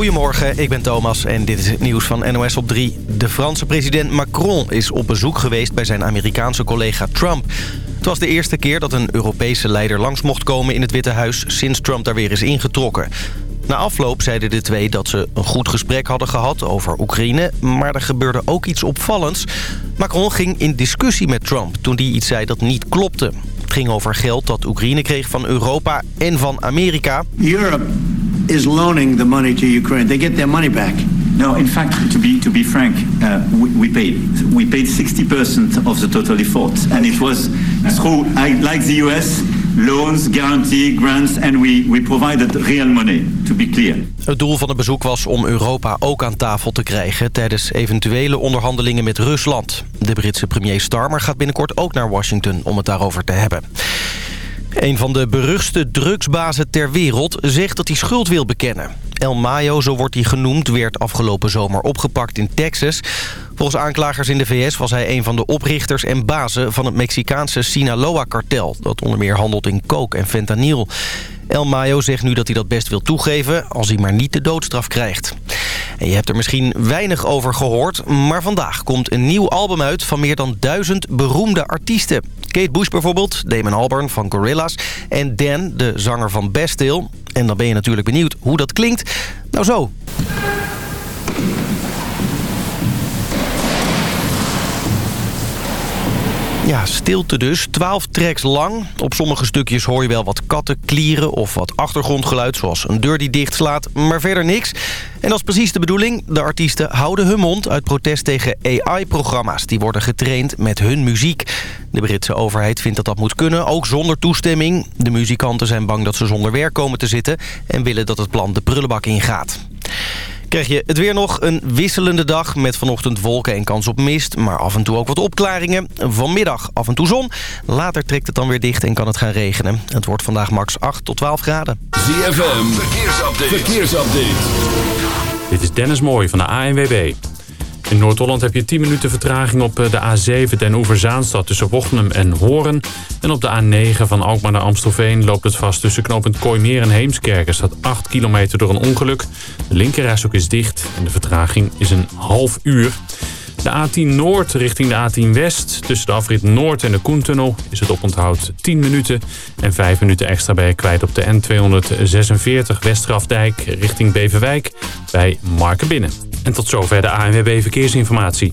Goedemorgen, ik ben Thomas en dit is het nieuws van NOS op 3. De Franse president Macron is op bezoek geweest bij zijn Amerikaanse collega Trump. Het was de eerste keer dat een Europese leider langs mocht komen in het Witte Huis... sinds Trump daar weer is ingetrokken. Na afloop zeiden de twee dat ze een goed gesprek hadden gehad over Oekraïne... maar er gebeurde ook iets opvallends. Macron ging in discussie met Trump toen hij iets zei dat niet klopte. Het ging over geld dat Oekraïne kreeg van Europa en van Amerika. Europe is loaning the money to Ukraine. They get their money back. No, in fact, to be to be frank, uh, we, we paid we paid 60% of the total effort, and it was through like the US loans, guarantee, grants, and we we provided real money. To be clear. Het doel van het bezoek was om Europa ook aan tafel te krijgen... tijdens eventuele onderhandelingen met Rusland. De Britse premier Starmer gaat binnenkort ook naar Washington om het daarover te hebben. Een van de beruchtste drugsbazen ter wereld zegt dat hij schuld wil bekennen. El Mayo, zo wordt hij genoemd, werd afgelopen zomer opgepakt in Texas. Volgens aanklagers in de VS was hij een van de oprichters en bazen van het Mexicaanse Sinaloa-kartel... dat onder meer handelt in coke en fentanyl. El Mayo zegt nu dat hij dat best wil toegeven... als hij maar niet de doodstraf krijgt. En je hebt er misschien weinig over gehoord... maar vandaag komt een nieuw album uit van meer dan duizend beroemde artiesten. Kate Bush bijvoorbeeld, Damon Albarn van Gorillaz... en Dan, de zanger van Bastille. En dan ben je natuurlijk benieuwd hoe dat klinkt. Nou zo. Ja, stilte dus. 12 tracks lang. Op sommige stukjes hoor je wel wat katten klieren of wat achtergrondgeluid... zoals een deur die dicht slaat, maar verder niks. En dat is precies de bedoeling. De artiesten houden hun mond uit protest tegen AI-programma's... die worden getraind met hun muziek. De Britse overheid vindt dat dat moet kunnen, ook zonder toestemming. De muzikanten zijn bang dat ze zonder werk komen te zitten... en willen dat het plan de prullenbak ingaat krijg je het weer nog een wisselende dag met vanochtend wolken en kans op mist. Maar af en toe ook wat opklaringen. Vanmiddag af en toe zon. Later trekt het dan weer dicht en kan het gaan regenen. Het wordt vandaag max 8 tot 12 graden. ZFM, verkeersupdate. verkeersupdate. Dit is Dennis Mooij van de ANWB. In Noord-Holland heb je 10 minuten vertraging op eh, de A7 Den Oever-Zaanstad tussen Wochnum en Horen. En op de A9 van Alkmaar naar Amstelveen loopt het vast tussen knooppunt Kooimeer en Heemskerk. Er staat 8 kilometer door een ongeluk. De linkerrijstok is dicht en de vertraging is een half uur. De A10 Noord richting de A10 West. Tussen de afrit Noord en de Koentunnel is het oponthoud 10 minuten. En 5 minuten extra je kwijt op de N246 Westgrafdijk richting Beverwijk bij Markenbinnen. En tot zover de ANWB Verkeersinformatie.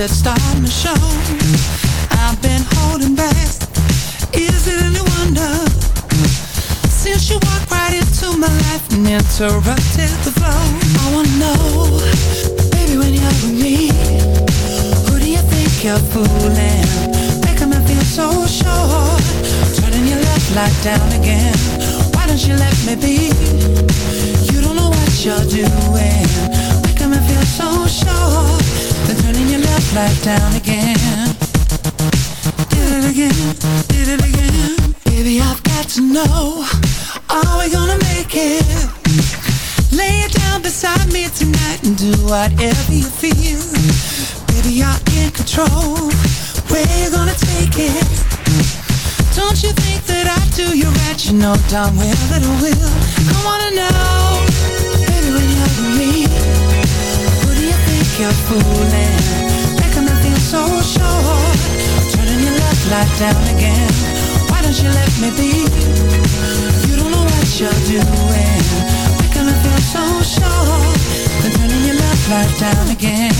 It's starting to show. I've been holding back. Is it any wonder? Since you walked right into my life and interrupted somewhere that I will. I wanna know, baby, when you're with me, who do you think you're fooling? Making me feel so sure, turning your love light down again. Why don't you let me be? You don't know what you're doing, making me feel so sure, then turning your love light down again.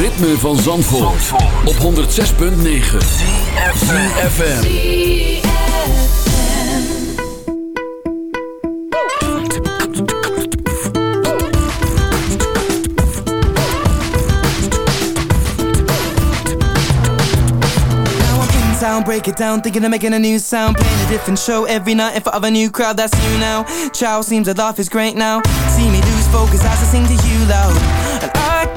Ritme van Zandvoort, op 106.9 CFFM Now I'm in town, break it down, thinking of making a new sound. Playing a different show every night in front of a new crowd, that's you now. Chow seems to laugh is great now. See me lose focus as I sing to you loud.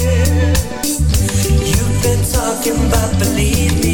You've been talking about believing.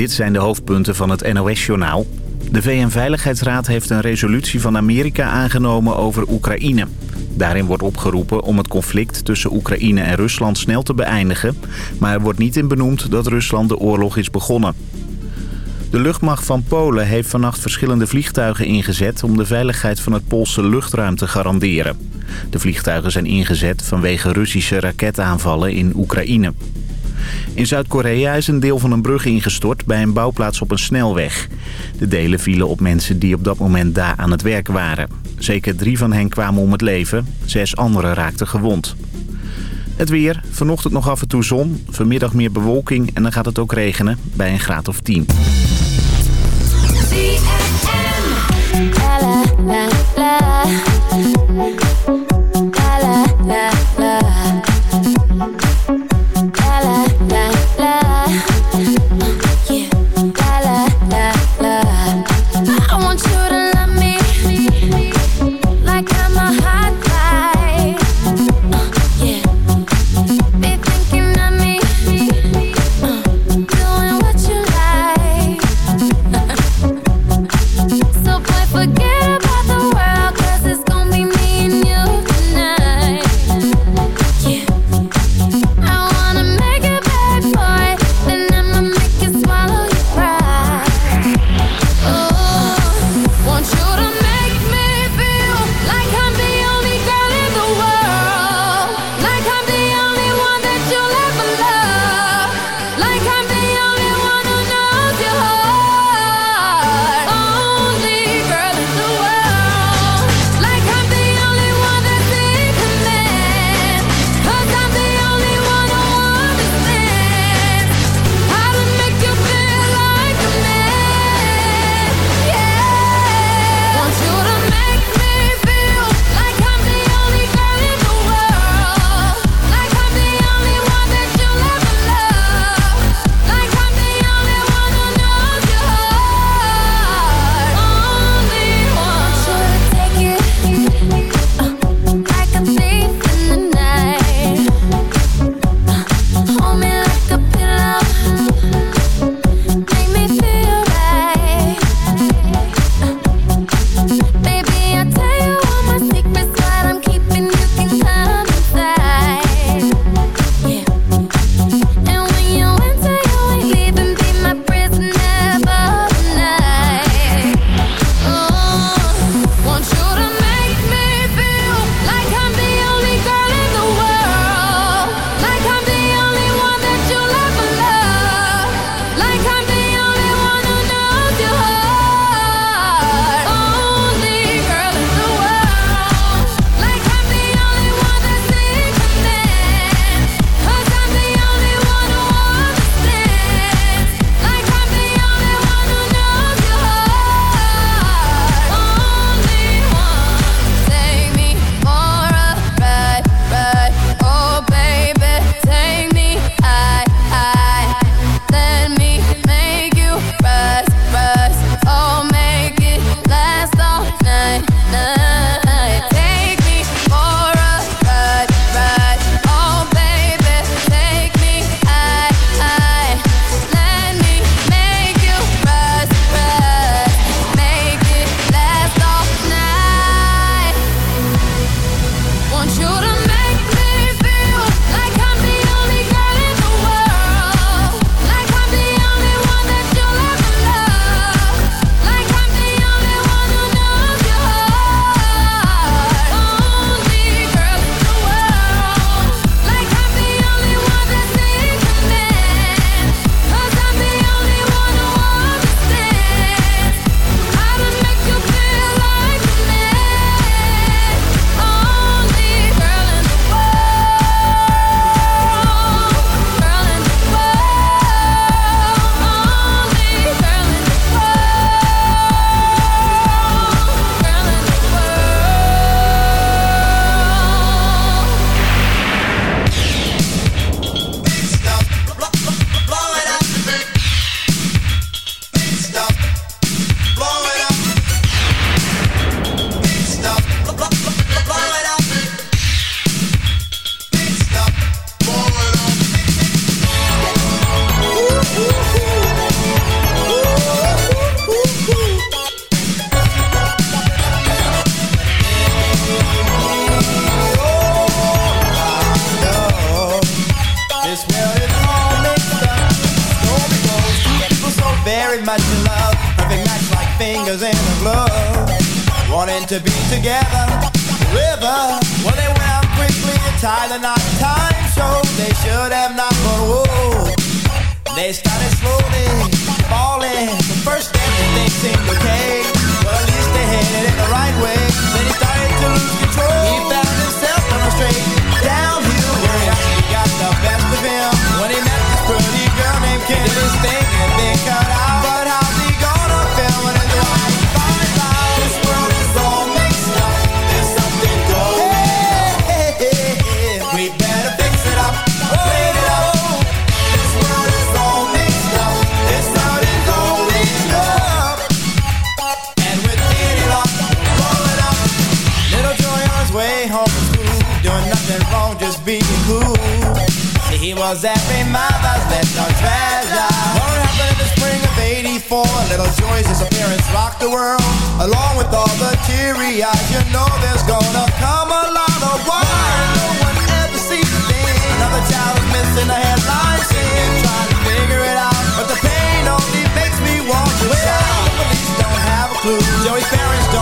Dit zijn de hoofdpunten van het NOS-journaal. De VN-veiligheidsraad heeft een resolutie van Amerika aangenomen over Oekraïne. Daarin wordt opgeroepen om het conflict tussen Oekraïne en Rusland snel te beëindigen... maar er wordt niet in benoemd dat Rusland de oorlog is begonnen. De luchtmacht van Polen heeft vannacht verschillende vliegtuigen ingezet... om de veiligheid van het Poolse luchtruim te garanderen. De vliegtuigen zijn ingezet vanwege Russische raketaanvallen in Oekraïne. In Zuid-Korea is een deel van een brug ingestort bij een bouwplaats op een snelweg. De delen vielen op mensen die op dat moment daar aan het werk waren. Zeker drie van hen kwamen om het leven, zes anderen raakten gewond. Het weer, vanochtend nog af en toe zon, vanmiddag meer bewolking en dan gaat het ook regenen bij een graad of 10. Joey's parents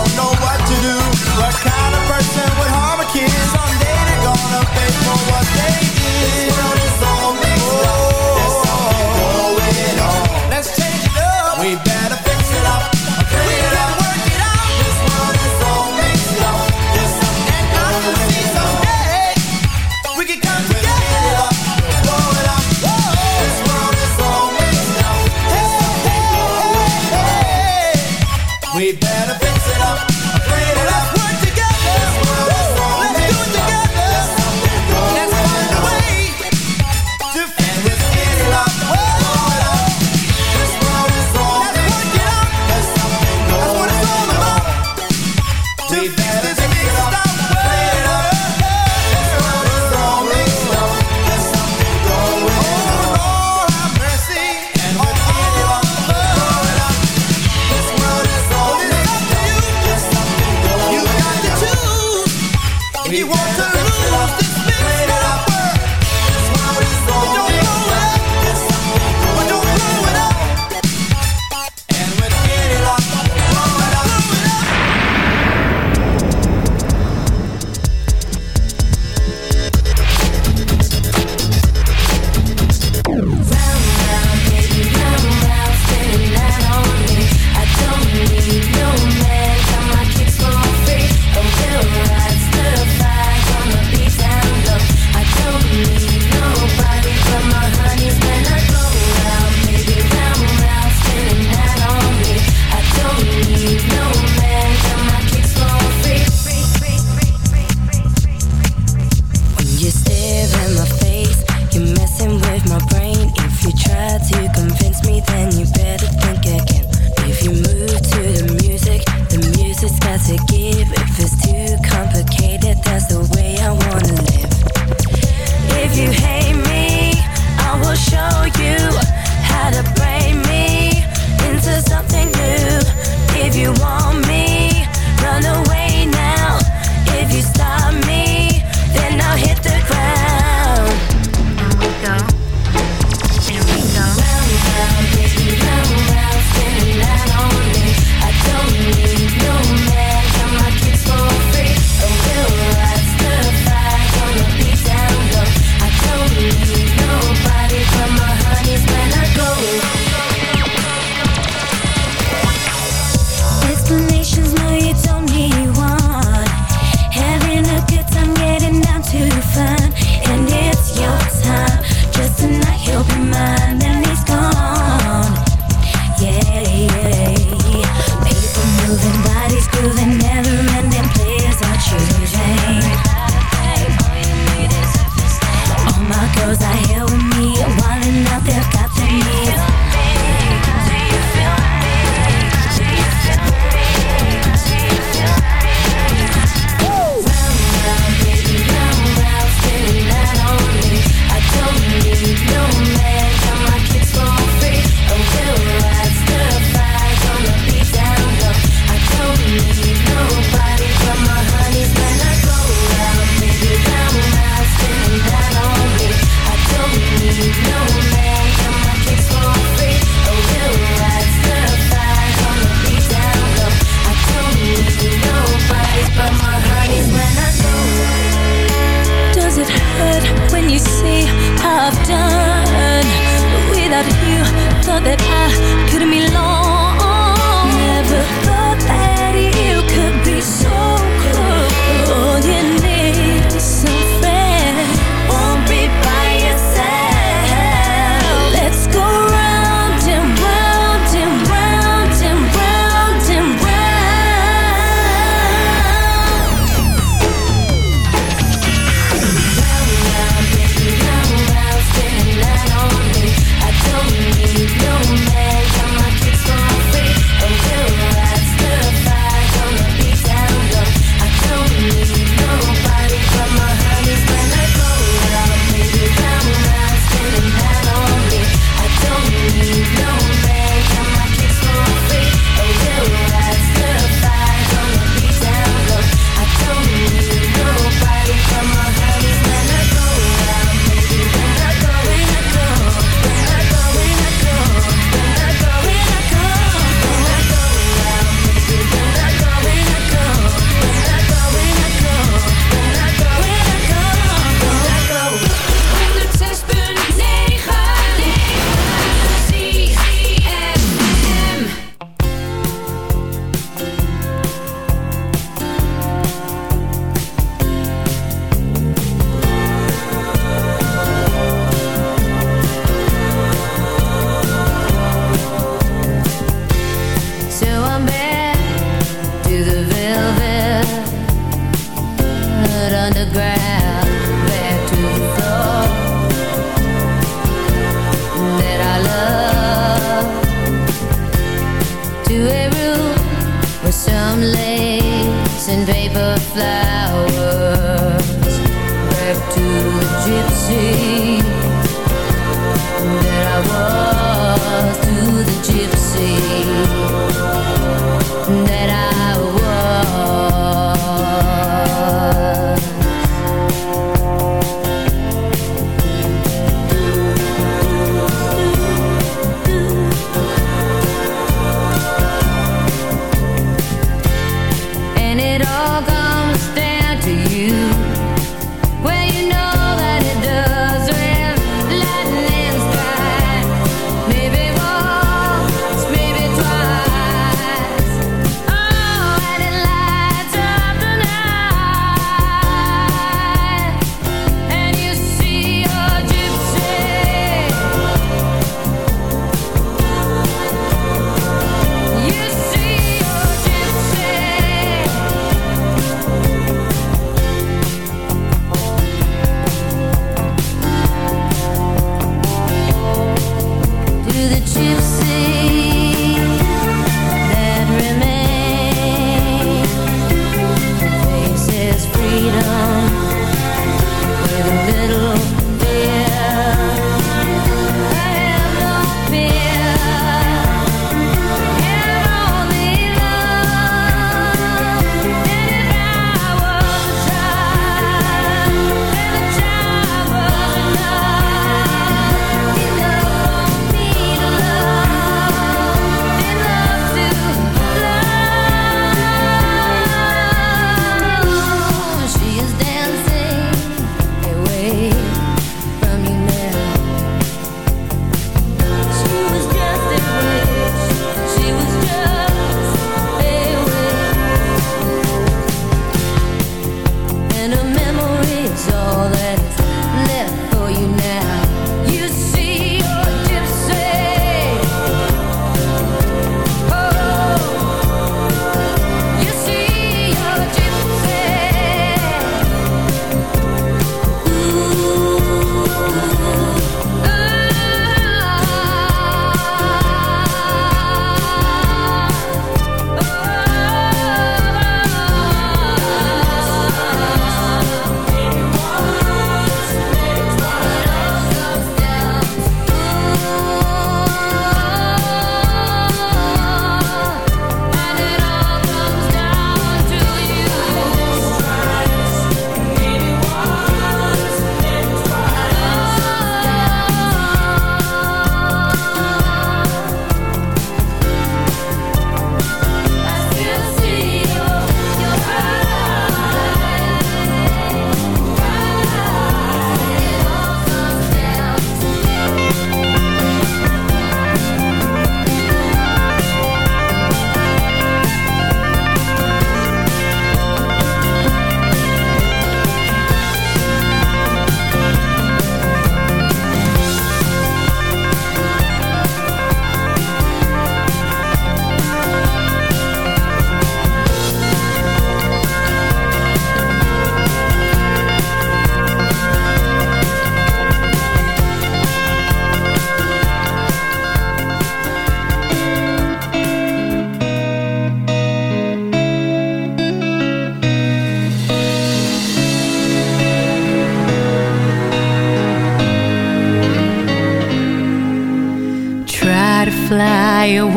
in my face. You're messing with my brain if you try to convince.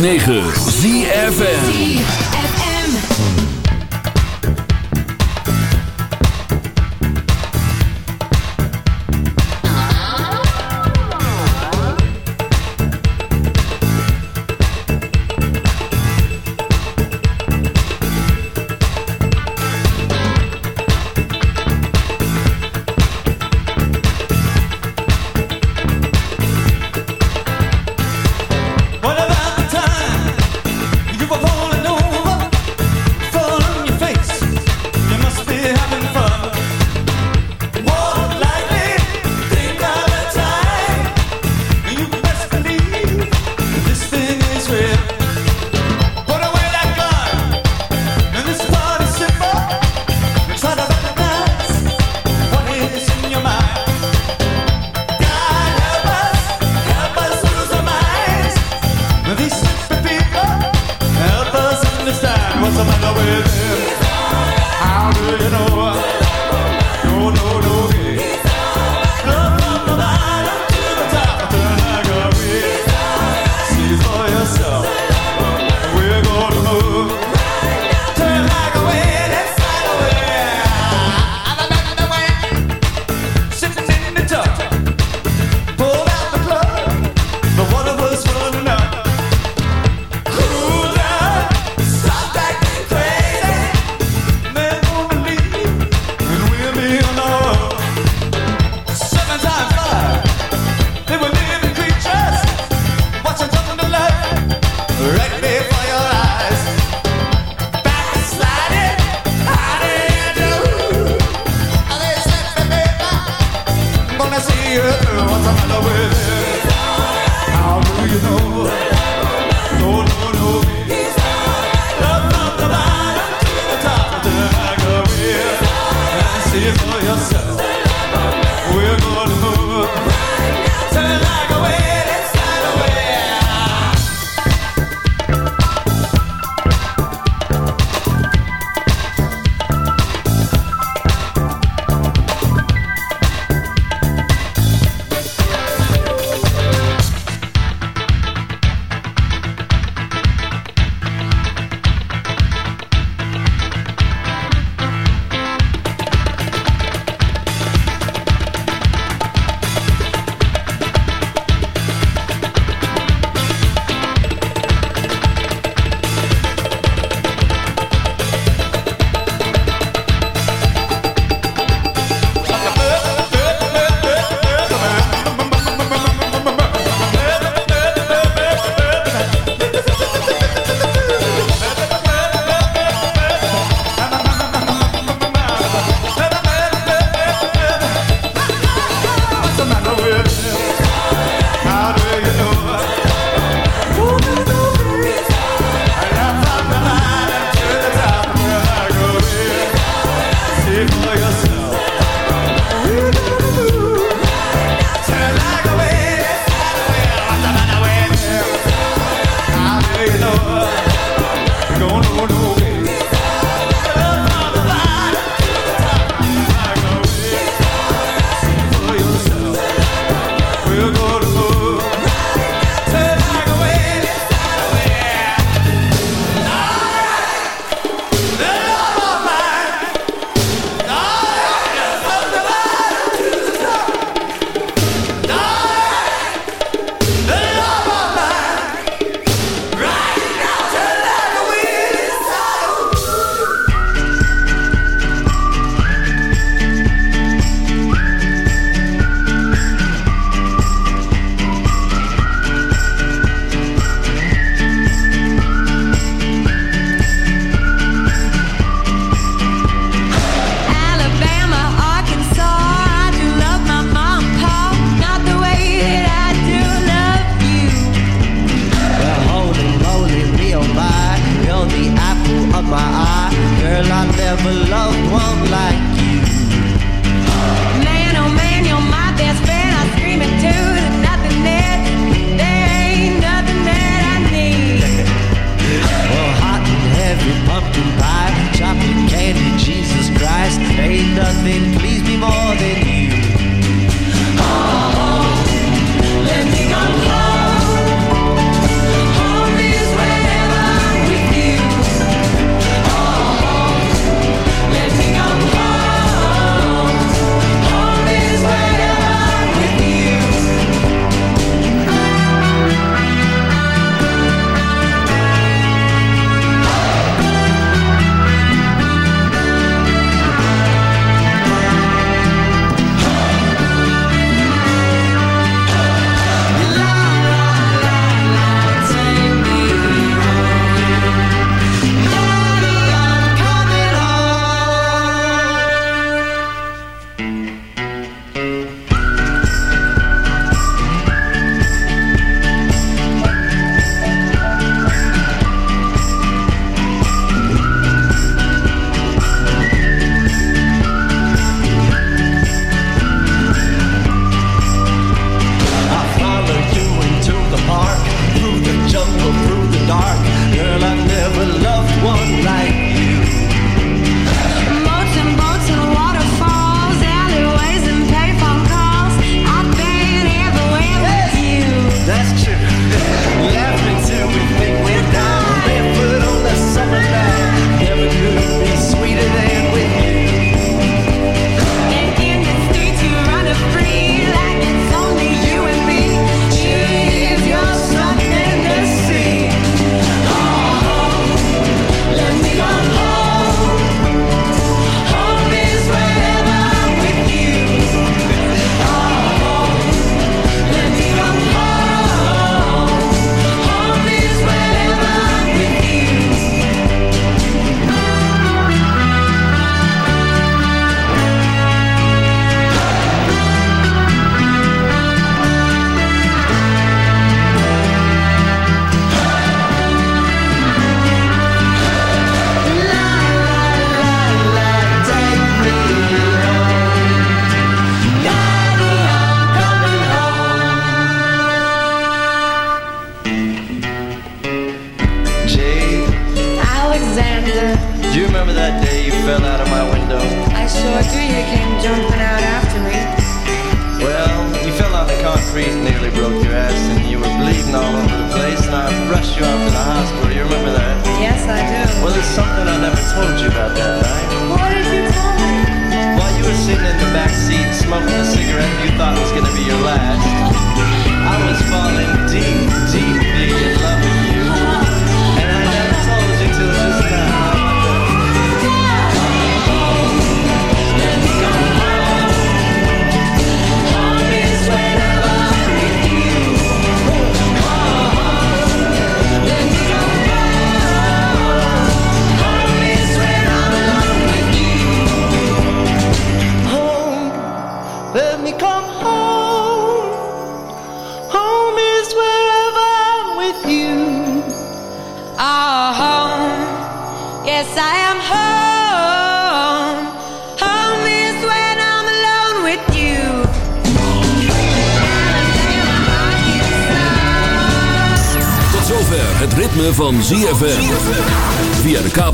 106.9